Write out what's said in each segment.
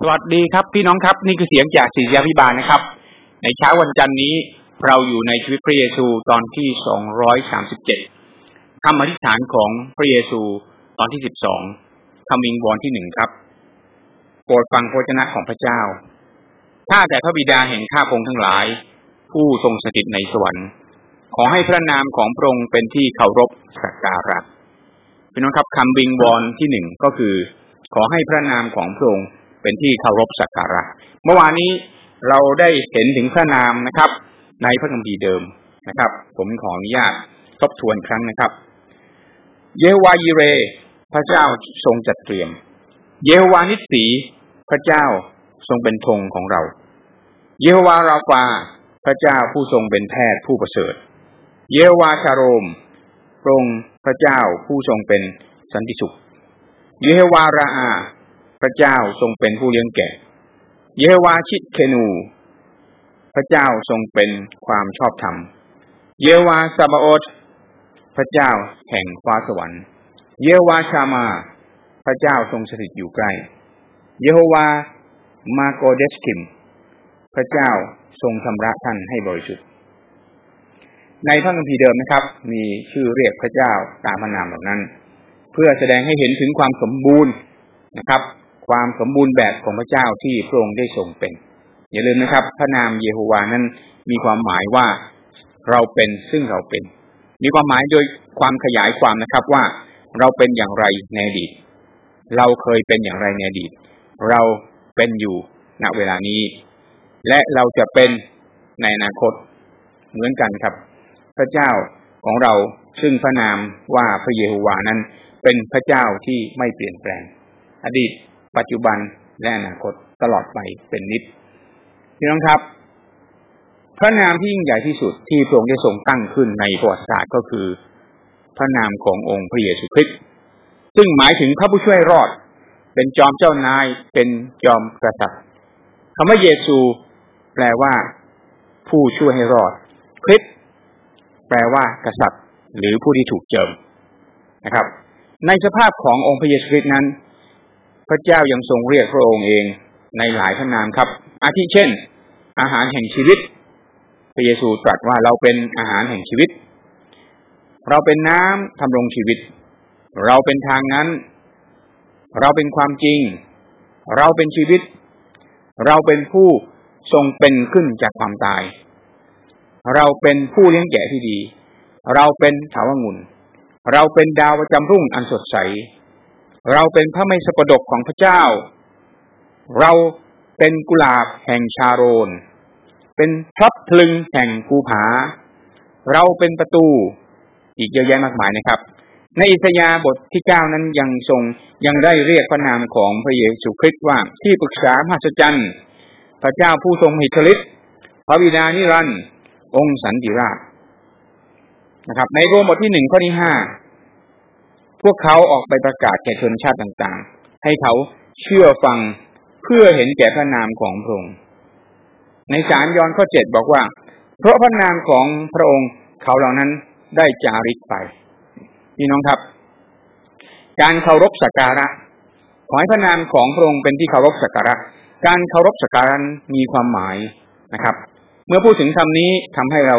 สวัสดีครับพี่น้องครับนี่คือเสียงจากศิษยาพิบาลนะครับ ในเช้าวันจันทร์นี้เราอยู่ในชีวิตพระเยซูตอนที่สองร้อยสามสิบเจ็ดคำอธิษฐานของพระเยซูตอนที่สิบสองคำวิงวอนที่หนึ่งครับโปรดฟังพระเจ้าของพระเจ้าถ้าแต่พระบิดาแห่งข้าพงทั้งหลาย ผู้ทรงสถิตในสวรรค์ ขอให้พระนามของพระองค์เป็นที่เคารพสักการะพี่น้องครับคำวิงวอนที่หนึ่งก็คือ ขอให้พระนามของพระองค์ เป็นที่เคารพสักการะ เมื่อวานนี้เราได้เห็นถึงพระนามนะครับ ในพระคัมภีร์เดิมนะครับ ผมขออนุญาตทบทวนครั้งนะครับ เยวายิเร พระเจ้าทรงจัดเตรียม เยวานิสีพระเจ้าทรงเป็นธงของเรา เยวาราฟาพระเจ้าผู้ทรงเป็นแพทย์ผู้ประเสริฐ เยวาชาโรมพระองค์พระเจ้าผู้ทรงเป็นสันติสุข เยวาราอา พระเจ้าทรงเป็นผู้เลี้ยงแก่เยวาชิดเคนู พระเจ้าทรงเป็นความชอบธรรม เยวาซาบาโอตพระเจ้าแห่งฟ้าสวรรค์ เยวาชามา พระเจ้าทรงสถิตอยู่ใกล้ เยโฮวามาโกเดสคิม พระเจ้าทรงชำระท่านให้บริสุทธิ์ ในพระคัมภีร์เดิมนะครับ มีชื่อเรียกพระเจ้าตามพระนามเหล่านั้น เพื่อแสดงให้เห็นถึงความสมบูรณ์นะครับ ความสมบูรณ์แบบของพระเจ้าที่พระองค์ได้ทรงเป็น อย่าลืมนะครับ พระนามเยโฮวานั้นมีความหมายว่าเราเป็นซึ่งเราเป็น มีความหมายโดยความขยายความนะครับว่าเราเป็นอย่างไรในอดีต เราเคยเป็นอย่างไรในอดีต เราเป็นอยู่ณเวลานี้ และเราจะเป็นในอนาคตเหมือนกันครับ พระเจ้าของเราซึ่งพระนามว่าพระเยโฮวานั้น เป็นพระเจ้าที่ไม่เปลี่ยนแปลง อดีต ปัจจุบันและอนาคตตลอดไปเป็นนิดพี่น้องครับ พระนามที่ยิ่งใหญ่ที่สุดที่พระองค์ได้ทรงตั้งขึ้นในประวัติศาสตร์ก็คือ พระนามขององค์พระเยซูคริสต์ซึ่งหมายถึงพระผู้ช่วยรอด เป็นจอมเจ้านายเป็นจอมกษัตริย์คำว่าเยซู แปลว่า ผู้ช่วยให้รอด คริสต์แปลว่ากษัตริย์ หรือผู้ที่ถูกเจิมนะครับ ในสภาพขององค์พระเยซูคริสต์นั้น พระเจ้ายังทรงเรียกพระองค์เองในหลายพระนามครับ อาทิเช่น อาหารแห่งชีวิต พระเยซูตรัสว่าเราเป็นอาหารแห่งชีวิต เราเป็นน้ำทำรงชีวิต เราเป็นทางนั้น เราเป็นความจริง เราเป็นชีวิต เราเป็นผู้ทรงเป็นขึ้นจากความตาย เราเป็นผู้เลี้ยงแกะที่ดี เราเป็นถาวงุ่นเราเป็นดาวประจำรุ่งอันสดใส เราเป็นพระไม่สปดกของพระเจ้า เราเป็นกุหลาบแห่งชาโรน เป็นพลับพลึงแห่งภูผา เราเป็นประตู อีกเยอะแยะมากมายนะครับ ในอิสยาบทที่เก้านั้นยังทรงยังได้เรียกพระนามของพระเยซูคริสต์ว่าที่ปรึกษามหัศจรรย์ พระเจ้าผู้ทรงหิทธิฤทธิ์พระบิดานิรันดร์องค์สันติราชนะครับ ในโรมบทที่หนึ่งข้อที่ห้า วกเขาออกไปประกาศแก่ชนชาติต่างๆ ให้เขาเชื่อฟังเพื่อเห็นแก่พระนามของพระองค์ ในสามยอนข้อเจ็ดบอกว่า เพราะพระนามของพระองค์เขาเหล่านั้นได้จาริกไปพี่น้องครับ การเคารพสักการะขอให้พระนามของพระองค์เป็นที่เคารพสักการะ การเคารพสักการะมีความหมายนะครับ เมื่อพูดถึงคำนี้ทำให้เรา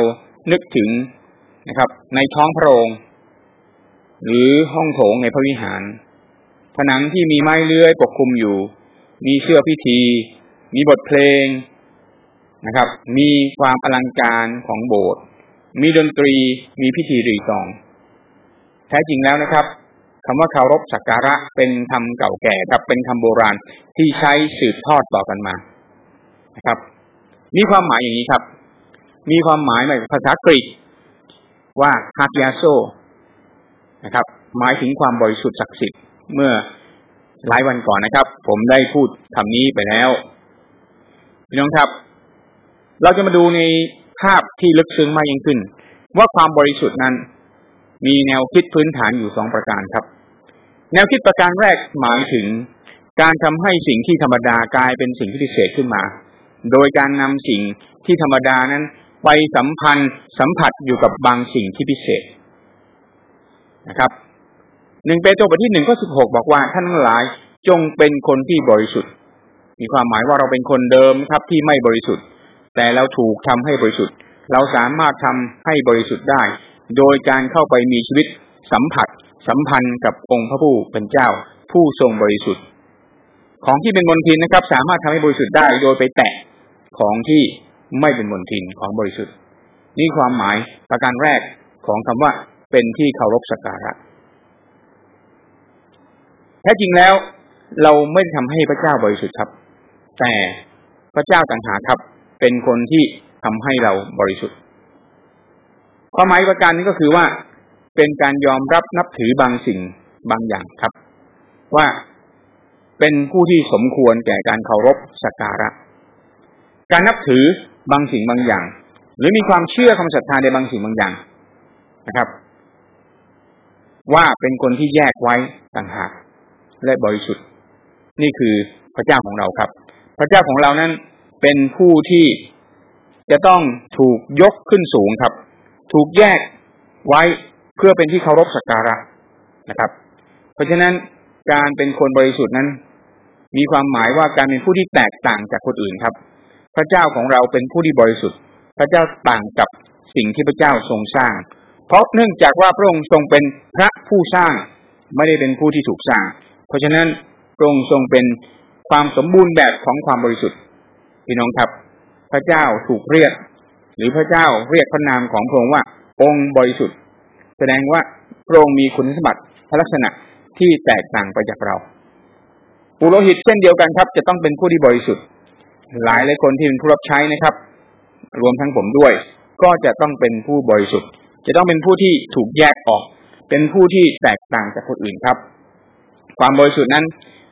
นึกถึงนะครับ ในท้องพระองค์ หรือห้องโถงในพระวิหาร ผนังที่มีไม้เลื้อยปกคลุมอยู่ มีเสื้อพิธี มีบทเพลงนะครับ มีความอลังการของโบสถ์มีดนตรีมีพิธีรีตอง แท้จริงแล้วนะครับคำว่าเคารพสักการะเป็นคำเก่าแก่ครับเป็นคำโบราณที่ใช้สืบทอดต่อกันมานะครับ มีความหมายอย่างนี้ครับ มีความหมายในภาษากรีกว่าฮากิอาโซ นะครับ หมายถึงความบริสุทธิ์ศักดิ์สิทธิ์เมื่อหลายวันก่อนนะครับ ผมได้พูดคำนี้ไปแล้วพี่น้องครับ เราจะมาดูในภาพที่ลึกซึ้งมากยิ่งขึ้น ว่าความบริสุทธิ์นั้น มีแนวคิดพื้นฐานอยู่สองประการครับ แนวคิดประการแรกหมายถึงการทำให้สิ่งที่ธรรมดากลายเป็นสิ่งที่พิเศษขึ้นมา โดยการนำสิ่งที่ธรรมดานั้น ไปสัมพันธ์สัมผัสอยู่กับบางสิ่งที่พิเศษ นะครับหนึ่งเปโตรบทที่หนึ่งข้อสิบหกบอกว่าท่านทั้งหลายจงเป็นคนที่บริสุทธิ์ มีความหมายว่าเราเป็นคนเดิมครับที่ไม่บริสุทธิ์ แต่เราถูกทำให้บริสุทธิ์ เราสามารถทำให้บริสุทธิ์ได้ โดยการเข้าไปมีชีวิตสัมผัส สัมพันธ์กับองค์พระผู้เป็นเจ้า ผู้ทรงบริสุทธิ์ ของที่เป็นมลทินนะครับ สามารถทำให้บริสุทธิ์ได้ โดยไปแตะของที่ไม่เป็นมลทินของบริสุทธิ์ นี่ความหมายประการแรกของคำว่า เป็นที่เคารพสักการะแท้จริงแล้ว เราไม่ทำให้พระเจ้าบริสุทธิ์ครับ แต่พระเจ้าต่างหากครับ เป็นคนที่ทำให้เราบริสุทธิ์ ความหมายประการนี้ก็คือว่า เป็นการยอมรับนับถือบางสิ่งบางอย่างครับ ว่าเป็นผู้ที่สมควรแก่การเคารพสักการะ การนับถือบางสิ่งบางอย่าง หรือมีความเชื่อความศรัทธาในบางสิ่งบางอย่างนะครับ ว่าเป็นคนที่แยกไว้ต่างหากและบริสุทธิ์ นี่คือพระเจ้าของเราครับ พระเจ้าของเรานั้นเป็นผู้ที่จะต้องถูกยกขึ้นสูงครับ ถูกแยกไว้เพื่อเป็นที่เคารพสักการะนะครับ เพราะฉะนั้นการเป็นคนบริสุทธิ์นั้น มีความหมายว่าการเป็นผู้ที่แตกต่างจากคนอื่นครับ พระเจ้าของเราเป็นผู้ที่บริสุทธิ์ พระเจ้าต่างกับสิ่งที่พระเจ้าทรงสร้าง เพราะเนื่องจากว่าพระองค์ทรงเป็นพระผู้สร้างไม่ได้เป็นผู้ที่ถูกสร้าง เพราะฉะนั้นพระองค์ทรงเป็นความสมบูรณ์แบบของความบริสุทธิ์พี่น้องครับ พระเจ้าถูกเรียก หรือพระเจ้าเรียกพระนามของพระองค์ว่า องค์บริสุทธิ์ แสดงว่าพระองค์มีคุณสมบัติลักษณะที่แตกต่างไปจากเราปุโรหิตเช่นเดียวกันครับ จะต้องเป็นผู้ที่บริสุทธิ์ หลายหลายคนที่เป็นผู้รับใช้นะครับ รวมทั้งผมด้วย ก็จะต้องเป็นผู้บริสุทธิ์ จะต้องเป็นผู้ที่ถูกแยกออก เป็นผู้ที่แตกต่างจากคนอื่นครับ ความบริสุทธิ์นั้น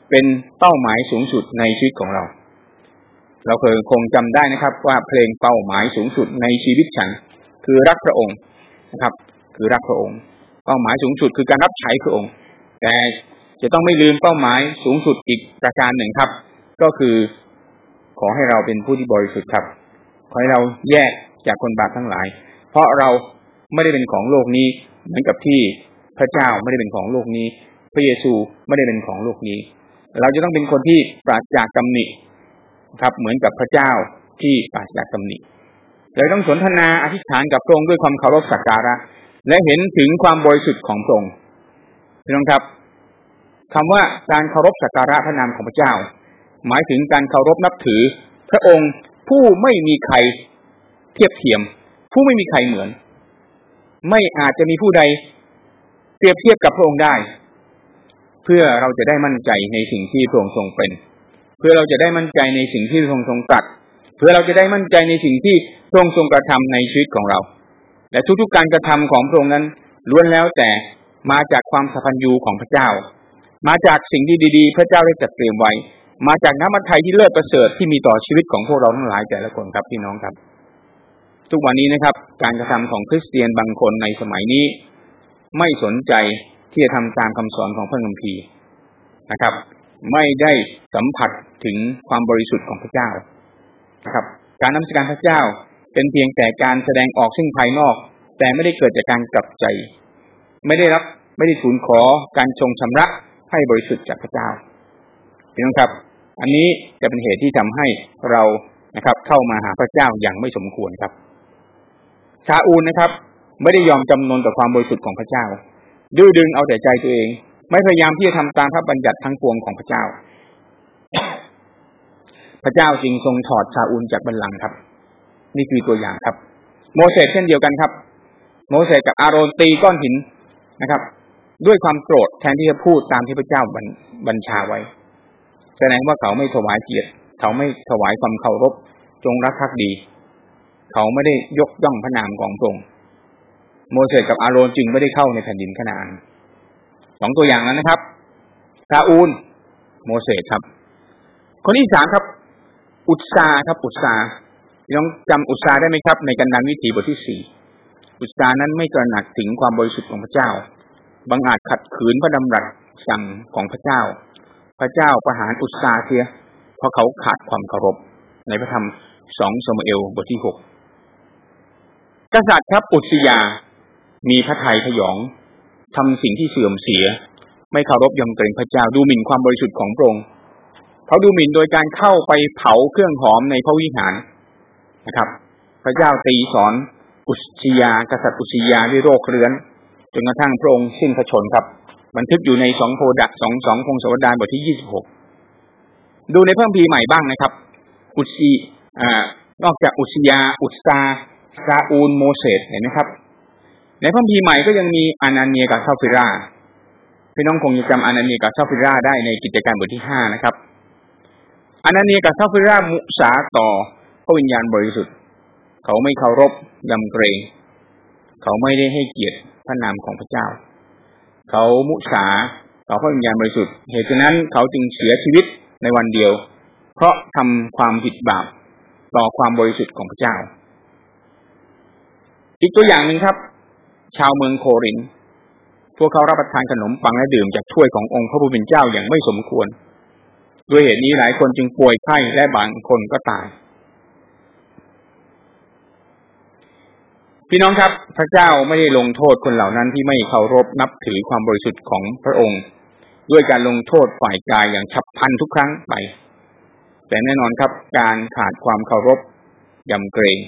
เป็นเป้าหมายสูงสุดในชีวิตของเรา เราเคยคงจำได้นะครับ ว่าเพลงเป้าหมายสูงสุดในชีวิตฉัน คือรักพระองค์นะครับ คือรักพระองค์ เป้าหมายสูงสุดคือการรับใช้พระองค์ แต่จะต้องไม่ลืมเป้าหมายสูงสุดอีกประการหนึ่งครับ ก็คือขอให้เราเป็นผู้ที่บริสุทธิ์ครับ ขอให้เราแยกจากคนบาปทั้งหลาย เพราะเรา ไม่ได้เป็นของโลกนี้เหมือนกับที่พระเจ้าไม่ได้เป็นของโลกนี้ พระเยซูไม่ได้เป็นของโลกนี้ เราจะต้องเป็นคนที่ปราศจากตำหนิครับ เหมือนกับพระเจ้าที่ปราศจากตำหนิเราต้องสนทนาอธิษฐานกับพระองค์ด้วยความเคารพสักการะ และเห็นถึงความบริสุทธิ์ของพระองค์พี่น้องครับคำว่าการเคารพสักการะพระนามของพระเจ้า หมายถึงการเคารพนับถือ พระองค์ผู้ไม่มีใครเทียบเทียม ผู้ไม่มีใครเหมือน ไม่อาจจะมีผู้ใดเปรียบเทียบกับพระองค์ได้ เพื่อเราจะได้มั่นใจในสิ่งที่พระองค์ทรงเป็น เพื่อเราจะได้มั่นใจในสิ่งที่พระองค์ทรงตรัสเพื่อเราจะได้มั่นใจในสิ่งที่พระองค์ทรงกระทำในชีวิตของเรา และทุกๆการกระทำของพระองค์นั้นล้วนแล้วแต่มาจากความสัพพัญญูของพระเจ้า มาจากสิ่งที่ดีๆ พระเจ้าได้จัดเตรียมไว้ มาจากน้ำมันไทยที่เลิศประเสริฐที่มีต่อชีวิตของพวกเราทั้งหลายแต่ละคนครับพี่น้องครับ ทุกวันนี้นะครับ การกระทำของคริสเตียนบางคนในสมัยนี้ ไม่สนใจที่จะทำตามคำสอนของพระคัมภีร์นะครับ ไม่ได้สัมผัสถึงความบริสุทธิ์ของพระเจ้านะครับ การนมัสการพระเจ้าเป็นเพียงแต่การแสดงออกซึ่งภายนอก แต่ไม่ได้เกิดจากการกลับใจ ไม่ได้รับไม่ได้ทูลขอการชงชำระให้บริสุทธิ์จากพระเจ้าพี่น้องครับ อันนี้จะเป็นเหตุที่ทำให้เรานะครับ เข้ามาหาพระเจ้าอย่างไม่สมควรครับ ชาอูลนะครับ ไม่ได้ยอมจำนนต่อความบริสุทธิ์ของพระเจ้า ดื้อดึงเอาแต่ใจตัวเอง ไม่พยายามที่จะทำตามพระบัญญัติทั้งปวงของพระเจ้า พระเจ้าจึงทรงถอดซาอุลจากบัลลังก์ครับ นี่คือตัวอย่างครับ โมเสสเช่นเดียวกันครับ โมเสสกับอาโรนตีก้อนหินนะครับ ด้วยความโกรธแทนที่จะพูดตามที่พระเจ้าบัญชาไว้ แสดงว่าเขาไม่ถวายเกียรติเขาไม่ถวายความเคารพจงรักภักดี เขาไม่ได้ยกย่องพระนามของพระองค์โมเสสกับอาโรนจึงไม่ได้เข้าในแผ่นดินขนานสองตัวอย่างนั้นนะครับซาอูล โมเสสครับ คนที่สามครับ อุตสาครับ อุตสายังจำอุตสาได้ไหมครับ ในกันดานวิถีบทที่สี่อุตสานั้นไม่ตระหนักถึงความบริสุทธิ์ของพระเจ้าบางอาจขัดขืนพระดำรัสสั่งของพระเจ้า พระเจ้าประหารอุตสาเสีย เพราะเขาขาดความเคารพ ในพระธรรมสองสมเอลบทที่หก กษัตริย์ครับอุตสยา มีพระทัยพยองทำสิ่งที่เสื่อมเสีย ไม่เคารพยำเกรงพระเจ้าดูหมิ่นความบริสุทธิ์ของพระองค์เขาดูหมิ่นโดยการเข้าไปเผาเครื่องหอมในพระวิหารนะครับ พระเจ้าตีสอนอุชยากษัตริย์อุชยาด้วยโรคเรื้อนจนกระทั่งพระองค์สิ้นพระชนครับ บันทึกอยู่ในสองโพดะสองสองพงศาวดารบทที่ยี่สิบหกดูในเพิ่มพีใหม่บ้างนะครับ อุชีอ่านอกจากอุชยา อุตสา ซาอูลโมเสสเห็นไหมครับ ในพระพีใหม่ก็ยังมีอานาเนียกับซาฟิราพี่น้องคงจะจำอานาเนียกับซาฟิราได้ในกิจการบทที่ห้านะครับอานาเนียกับซาฟิรามุสาต่อพระวิญญาณบริสุทธิ์ เขาไม่เคารพยำเกรงเขาไม่ได้ให้เกียรติพระนามของพระเจ้า เขามุสาต่อพระวิญญาณบริสุทธิ์เหตุฉะนั้นเขาจึงเสียชีวิตในวันเดียว เพราะทำความผิดบาปต่อความบริสุทธิ์ของพระเจ้า อีกตัวอย่างหนึ่งครับ ชาวเมืองโครินพวกเขารับประทานขนมปังและดื่มจากถ้วยขององค์พระผู้เป็นเจ้าอย่างไม่สมควร ด้วยเหตุนี้หลายคนจึงป่วยไข้และบางคนก็ตาย พี่น้องครับ พระเจ้าไม่ได้ลงโทษคนเหล่านั้นที่ไม่เคารพนับถือความบริสุทธิ์ของพระองค์ ด้วยการลงโทษฝ่ายกายอย่างฉับพลันทุกครั้งไป แต่แน่นอนครับ การขาดความเคารพยำเกรง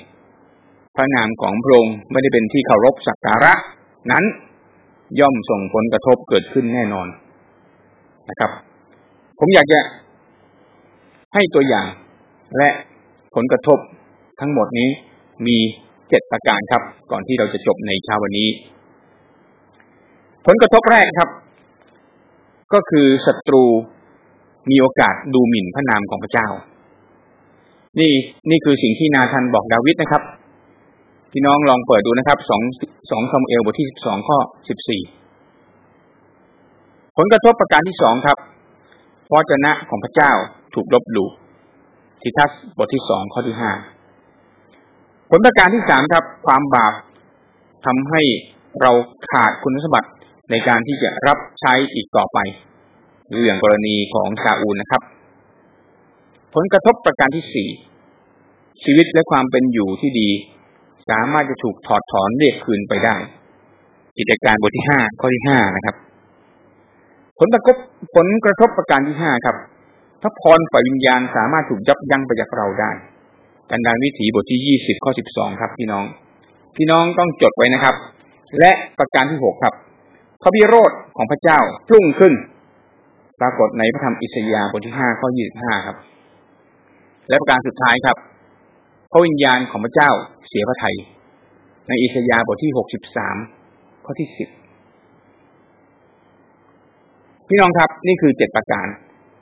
พระนามของพระองค์ไม่ได้เป็นที่เคารพสักการะ นั้นย่อมส่งผลกระทบเกิดขึ้นแน่นอนนะครับ ผมอยากจะให้ตัวอย่างและผลกระทบทั้งหมดนี้มีเจ็ดประการครับ ก่อนที่เราจะจบในเช้าวันนี้ ผลกระทบแรกครับ ก็คือศัตรูมีโอกาสดูหมิ่นพระนามของพระเจ้า นี่นี่คือสิ่งที่นาธันบอกดาวิดนะครับ พี่น้องลองเปิดดูนะครับสองสองซามูเอลบทที่สิบสองข้อสิบสี่ผลกระทบประการที่สองครับพระเจนะของพระเจ้าถูกลบหลู่ทิทัสบทที่สองข้อที่ห้าผลประการที่สามครับ ความบาปทำให้เราขาดคุณสมบัติในการที่จะรับใช้อีกต่อไปหรืออย่างกรณีของซาอูลนะครับ ผลกระทบประการที่สี่ชีวิตและความเป็นอยู่ที่ดี สามารถจะถูกถอดถอนเรียกคืนไปได้ กิจการบทที่ห้าข้อที่ห้านะครับ ผลกระทบผลกระทบประการที่ห้าครับพระพรฝ่ายวิญญาณสามารถถูกยับยั้งไปจากเราได้กันดานวิถีบทที่ยี่สิบข้อสิบสองครับ พี่น้อง พี่น้องต้องจดไว้นะครับ และประการที่หกครับ พระบิโรธของพระเจ้าพุ่งขึ้น ปรากฏในพระธรรมอิสยาห์บทที่ห้าข้อยี่สิบห้าครับ และประการสุดท้ายครับ พระวิญญาณของพระเจ้าเสียพระทัยในอิสยาห์บทที่หกสิบสามข้อที่สิบพี่น้องครับนี่คือเจ็ดประการ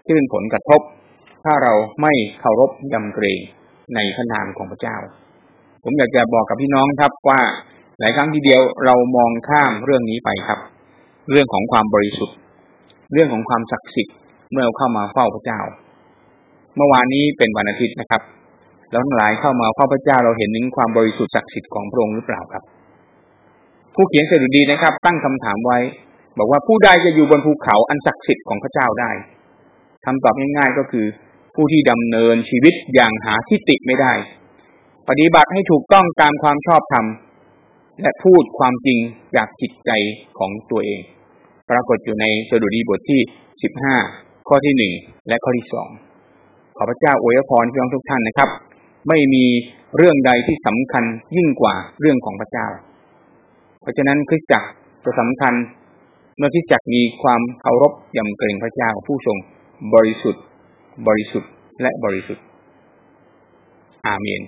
ที่เป็นผลกระทบ ถ้าเราไม่เคารพยำเกรงในพระนามของพระเจ้า ผมอยากจะบอกกับพี่น้องครับว่าหลายครั้งทีเดียวเรามองข้ามเรื่องนี้ไปครับ เรื่องของความบริสุทธิ์ เรื่องของความศักดิ์สิทธิ์เมื่อเข้ามาเฝ้าพระเจ้า เมื่อวานนี้เป็นวันอาทิตย์นะครับ แล้วทั้งหลายเข้ามาเฝ้าพระเจ้าเราเห็นถึงความบริสุทธิ์ศักดิ์สิทธิ์ของพระองค์หรือเปล่าครับ ผู้เขียนสดุดีนะครับ ตั้งคำถามไว้ บอกว่าผู้ใดจะอยู่บนภูเขาอันศักดิ์สิทธิ์ของพระเจ้าได้คำตอบง่ายๆก็คือ ผู้ที่ดำเนินชีวิตอย่างหาที่ติไม่ได้ ปฏิบัติให้ถูกต้องตามความชอบธรรมและพูดความจริงจากจิตใจของตัวเอง ปรากฏอยู่ในสดุดีบทที่สิบห้าข้อที่หนึ่งและข้อที่สองขอพระเจ้าอวยพรพี่น้องทุกท่านนะครับ ไม่มีเรื่องใดที่สำคัญยิ่งกว่าเรื่องของพระเจ้า เพราะฉะนั้นคริสตจักรจะสำคัญ เมื่อคริสตจักรมีความเคารพยำเกรงพระเจ้าผู้ทรงบริสุทธิ์ บริสุทธิ์และบริสุทธิ์ อาเมน